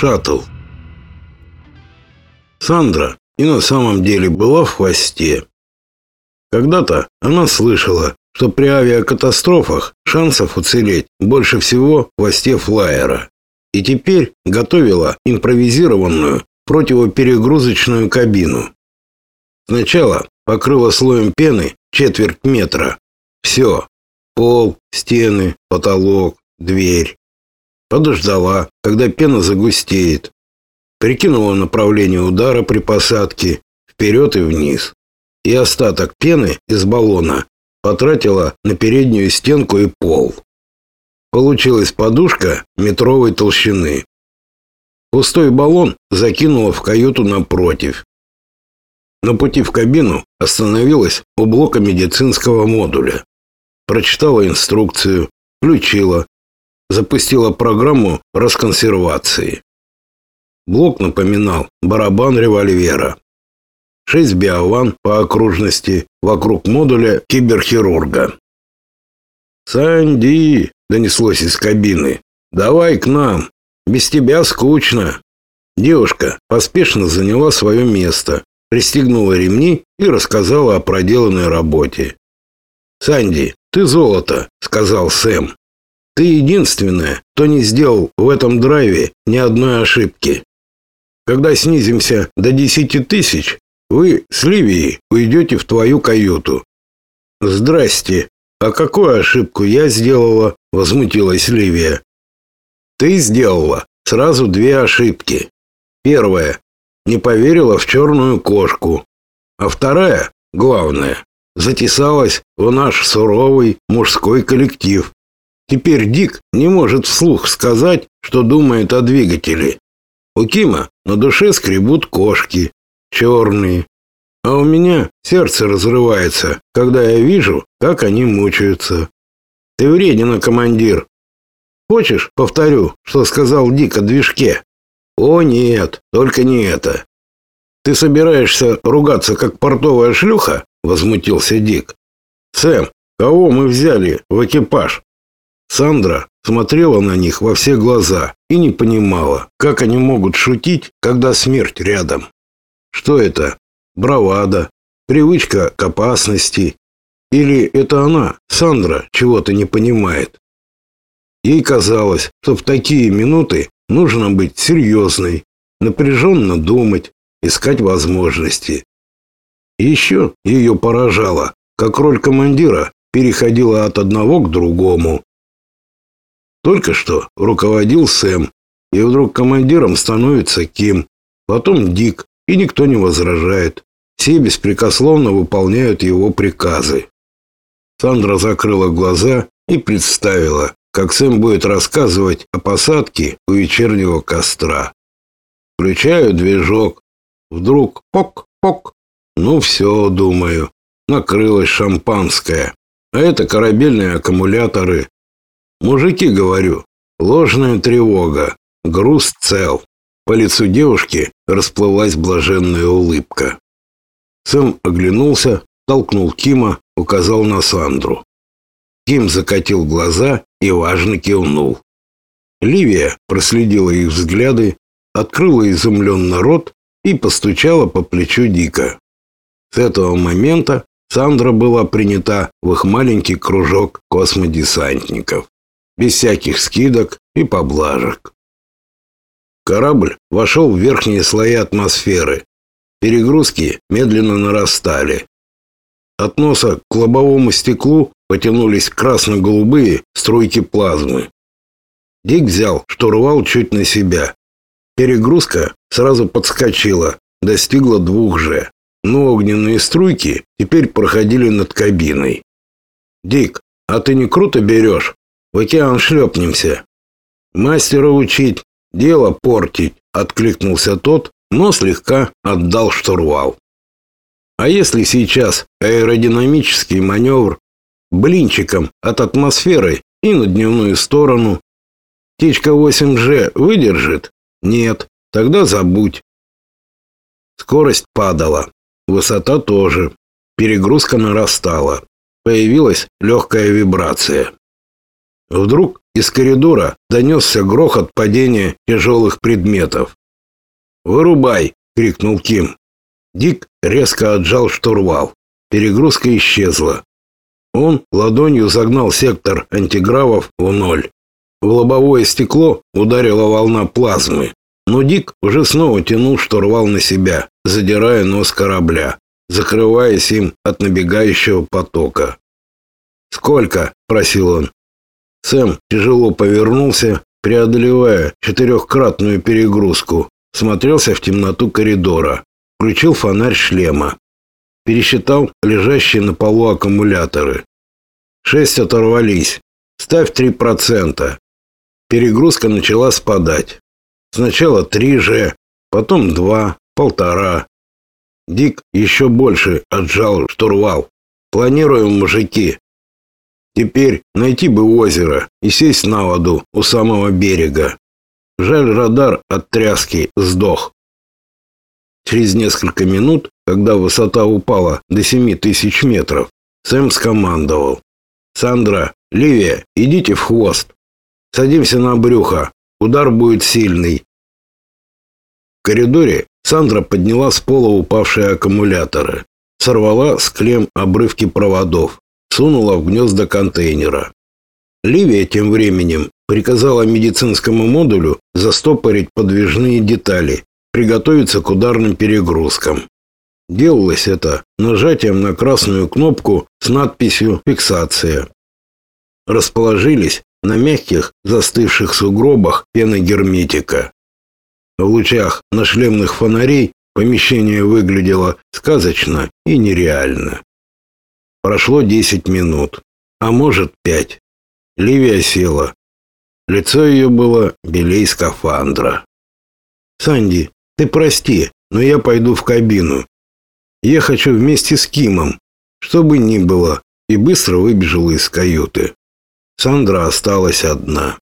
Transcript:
шаттл. Сандра и на самом деле была в хвосте. Когда-то она слышала, что при авиакатастрофах шансов уцелеть больше всего в хвосте флайера. И теперь готовила импровизированную противоперегрузочную кабину. Сначала покрыла слоем пены четверть метра. Все. Пол, стены, потолок, дверь. Подождала, когда пена загустеет. Прикинула направление удара при посадке вперед и вниз. И остаток пены из баллона потратила на переднюю стенку и пол. Получилась подушка метровой толщины. Пустой баллон закинула в каюту напротив. На пути в кабину остановилась у блока медицинского модуля. Прочитала инструкцию, включила, запустила программу расконсервации. Блок напоминал барабан револьвера. Шесть биован по окружности вокруг модуля киберхирурга. «Санди!» — донеслось из кабины. «Давай к нам! Без тебя скучно!» Девушка поспешно заняла свое место, пристегнула ремни и рассказала о проделанной работе. «Санди, ты золото», — сказал Сэм. «Ты единственная, кто не сделал в этом драйве ни одной ошибки. Когда снизимся до десяти тысяч, вы с Ливией уйдете в твою каюту». «Здрасте. А какую ошибку я сделала?» — возмутилась Ливия. «Ты сделала сразу две ошибки. Первая не поверила в черную кошку. А вторая, главное, затесалась в наш суровый мужской коллектив. Теперь Дик не может вслух сказать, что думает о двигателе. У Кима на душе скребут кошки, черные. А у меня сердце разрывается, когда я вижу, как они мучаются. Ты вреден, командир. Хочешь, повторю, что сказал Дик о движке? О нет, только не это. Ты собираешься ругаться как портовая шлюха? возмутился Дик. Сэм, кого мы взяли в экипаж? Сандра смотрела на них во все глаза и не понимала, как они могут шутить, когда смерть рядом. Что это? Бравада, привычка к опасности или это она, Сандра, чего-то не понимает? Ей казалось, что в такие минуты Нужно быть серьезной, напряженно думать, искать возможности. Еще ее поражало, как роль командира переходила от одного к другому. Только что руководил Сэм, и вдруг командиром становится Ким, потом Дик, и никто не возражает. Все беспрекословно выполняют его приказы. Сандра закрыла глаза и представила, как Сэм будет рассказывать о посадке у вечернего костра. Включаю движок. Вдруг пок-пок. Ну все, думаю, накрылось шампанское. А это корабельные аккумуляторы. Мужики, говорю, ложная тревога. Груз цел. По лицу девушки расплылась блаженная улыбка. Сэм оглянулся, толкнул Кима, указал на Сандру. Ким закатил глаза и важно кивнул. Ливия проследила их взгляды, открыла изумленно рот и постучала по плечу Дика. С этого момента Сандра была принята в их маленький кружок космодесантников, без всяких скидок и поблажек. Корабль вошел в верхние слои атмосферы. Перегрузки медленно нарастали. От носа к лобовому стеклу потянулись красно-голубые струйки плазмы. Дик взял штурвал чуть на себя. Перегрузка сразу подскочила, достигла двух же. Но огненные струйки теперь проходили над кабиной. «Дик, а ты не круто берешь? В океан шлепнемся». «Мастера учить, дело портить», — откликнулся тот, но слегка отдал штурвал. «А если сейчас аэродинамический маневр блинчиком от атмосферы и на дневную сторону. Птичка 8G выдержит? Нет, тогда забудь. Скорость падала, высота тоже. Перегрузка нарастала. Появилась легкая вибрация. Вдруг из коридора донесся грохот падения тяжелых предметов. «Вырубай!» — крикнул Ким. Дик резко отжал штурвал. Перегрузка исчезла. Он ладонью загнал сектор антигравов в ноль. В лобовое стекло ударила волна плазмы, но Дик уже снова тянул штурвал на себя, задирая нос корабля, закрываясь им от набегающего потока. «Сколько?» – просил он. Сэм тяжело повернулся, преодолевая четырехкратную перегрузку, смотрелся в темноту коридора, включил фонарь шлема, пересчитал лежащие на полу аккумуляторы. Шесть оторвались. Ставь три процента. Перегрузка начала спадать. Сначала три же, потом два, полтора. Дик еще больше отжал штурвал. Планируем, мужики. Теперь найти бы озеро и сесть на воду у самого берега. Жаль, радар от тряски сдох. Через несколько минут, когда высота упала до семи тысяч метров, Сэм скомандовал. «Сандра, Ливия, идите в хвост. Садимся на брюхо. Удар будет сильный». В коридоре Сандра подняла с пола упавшие аккумуляторы, сорвала с клем обрывки проводов, сунула в гнезда контейнера. Ливия тем временем приказала медицинскому модулю застопорить подвижные детали, приготовиться к ударным перегрузкам. Делалось это нажатием на красную кнопку с надписью «Фиксация». Расположились на мягких застывших сугробах пены герметика. В лучах на шлемных фонарей помещение выглядело сказочно и нереально. Прошло десять минут, а может пять. Ливия села. Лицо ее было белей скафандра. «Санди, ты прости, но я пойду в кабину. Я хочу вместе с Кимом, что бы ни было, и быстро выбежала из каюты. Сандра осталась одна.